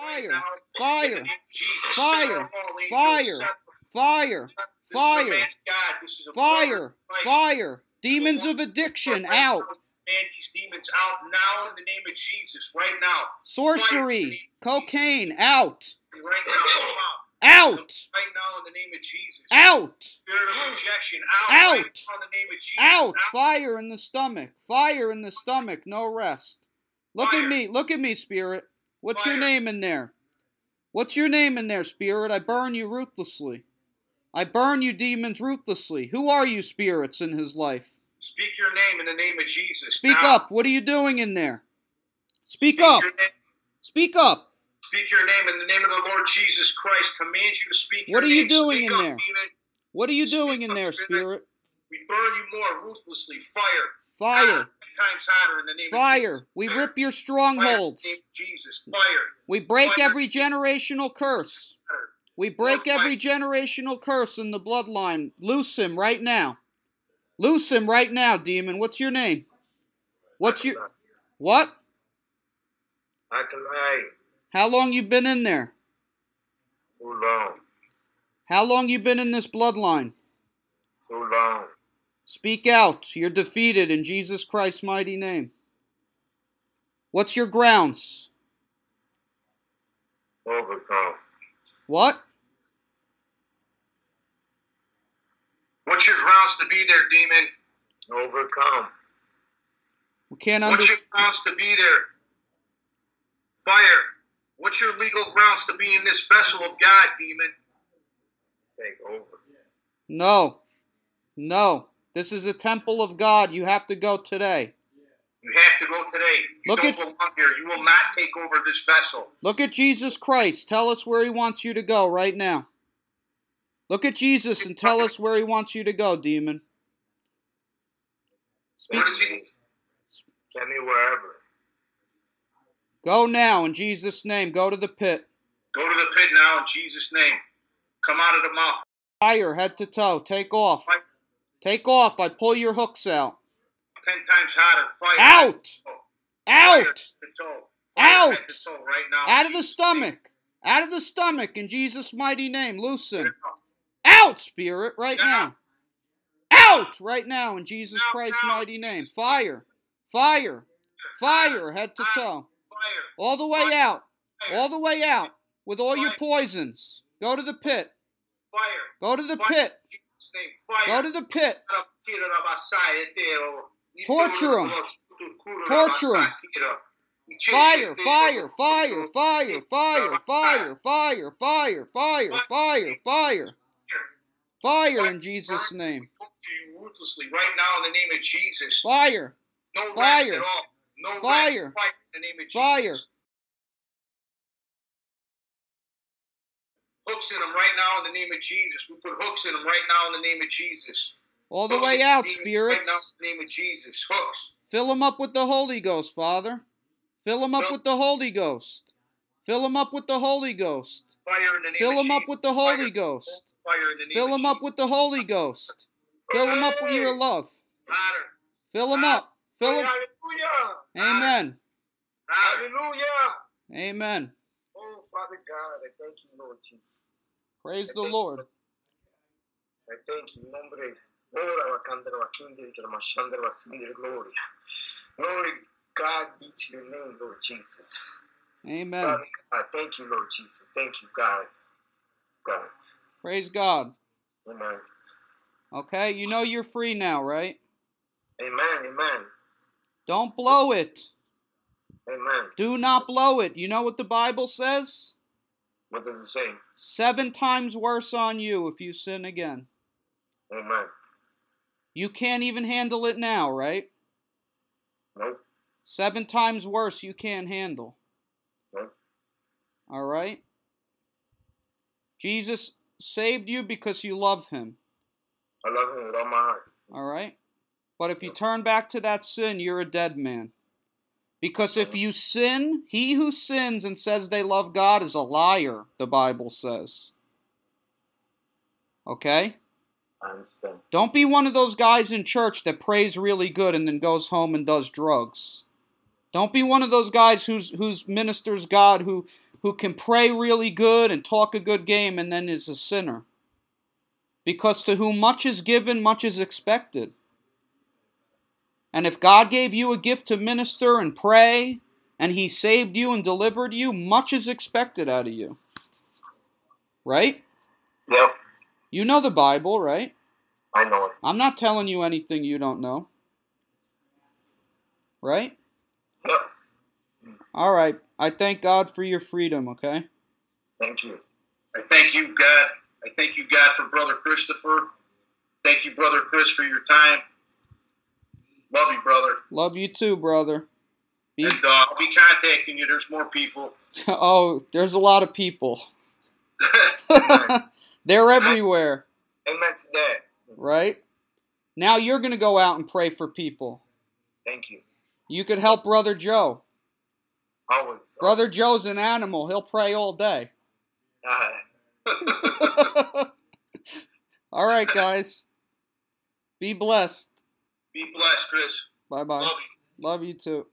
Fire, fire, In the name of Jesus, Fire, send out all angels, fire, fire, This is a fire, man of God. This is a fire, brother of Christ. fire. Demons of addiction out. Man, these demons out now in the name of Jesus. Right now. Sorcery, cocaine out. Right now. Out. Out. Right now in the name of Jesus. Out. Spirit of rejection out. Out. Right in the name of Jesus. Out. Fire in the stomach. Fire in the stomach. No rest. Look at me. Look at me, spirit. What's your name in there? What's your name in there, spirit? I burn you ruthlessly. I burn you demons ruthlessly. Who are you, spirits, in his life? Speak your name in the name of Jesus. Speak now. up. What are you doing in there? Speak Speak up. Speak up. Speak your name in the name of the Lord Jesus Christ. Command you to speak. What are you name. doing Speak in up, there? demon. What are you Speak doing in up, there, spirit. We burn you more ruthlessly. Fire. Fire. Ten times hotter in the name of Fire. Jesus. We Fire. rip your Fire strongholds. of Jesus. Fire. We break Fire. every generational curse. We break every generational curse in the bloodline. Loose him right now. Loose him right now, demon. What's your name? What's your what? I can lie How long you been in there? too long, How long you been in this bloodline? too long. Speak out. You're defeated in Jesus Christ's mighty name. What's your grounds? Overcome. What? What's your grounds to be there, demon? Overcome. We can't What's your grounds to be there? Fire. What's your legal grounds to be in this vessel of God, demon? Take over. No. No. This is a temple of God. You have to go today. You have to go today. You Look don't at- belong here. You will not take over this vessel. Look at Jesus Christ. Tell us where he wants you to go right now. Look at Jesus and tell us where he wants you to go, demon. He? Send me wherever. Go now in Jesus' name. Go to the pit. Go to the pit now in Jesus' name. Come out of the mouth. Fire, head to toe. Take off. Take off. I pull your hooks out. Ten times hotter. Fire. Out! Out! head to toe. Fire Out! right now. Out of the stomach. Out of the stomach in Jesus' mighty name. Loosen. Out, spirit, right now. Out right now in Jesus Christ's mighty name. Fire. Fire. Fire, head to toe. All the way out. All the way out with all your poisons. Go to the pit. Fire. Go to the pit. In Jesus' name. Fire. Go to the pit. Torture 'em. Torture 'em. Fire, fire, fire, fire, fire, fire, fire, fire, fire, fire, fire. Fire in Jesus' name. Ruthlessly right now in the name of Jesus. Fire. No Fire. No Fire. Fire Hooks in them right now in the name of Jesus. We put hooks in them right now in the name of Jesus. All the Hooks way out, Right spirits. now in the name of Jesus. Hooks. Fill them up with the Holy Ghost, Father. Fill them up with the Holy Ghost. Fill them up with the Holy Ghost. Fire in the Fill them up with the Holy Fire. Ghost. The Fill them up with the Holy Ghost. Fill them up with your love. Hotter. Fill them up. Fill them. Hallelujah. Amen. Hallelujah. Amen. Father God, I thank you, Lord Jesus. Praise the Lord. I thank you, nombre. Ora vakandra vakindri kramashandra vasindri gloria. Glory, God be to your name, Lord Jesus. Amen. Father God, thank you, Lord Jesus. Thank you, God. God. Praise God. Amen. Okay, you know you're free now, right? Amen. Amen. Don't blow it. Amen. Do not blow it. You know what the Bible says? What does it say? Seven times worse on you if you sin again. Amen. You can't even handle it now, right? Nope. Seven times worse you can't handle. Nope. All right? Jesus saved you because you love him. I love him with all my heart. All right? But if you turn back to that sin, you're a dead man. Because if you sin, he who sins and says they love God is a liar, the Bible says. Okay? I understand. Don't be one of those guys in church that prays really good and then goes home and does drugs. Don't be one of those guys who's who's ministers God who who can pray really good and talk a good game and then is a sinner. Because to whom much is given, much is expected. And if God gave you a gift to minister and pray, and He saved you and delivered you, much is expected out of you. Right? Yep, You know the Bible, right? I know it. I'm not telling you anything you don't know. Right? Yep. All right. I thank God for your freedom, okay? Thank you. I thank you, God. I thank you, God, for Brother Christopher. Thank you, Brother Chris, for your time. Love you, brother. Love you too, brother. Be- And uh, I'll be contacting you. There's more people. oh, there's a lot of people. They're everywhere, Amen to that. right? Now you're going to go out and pray for people. Thank you. You could help Brother Joe. Always. Brother Joe's an animal. He'll pray all day. Uh, all right, guys. Be blessed. Be blessed, Chris. Bye bye. Love you. Love you too.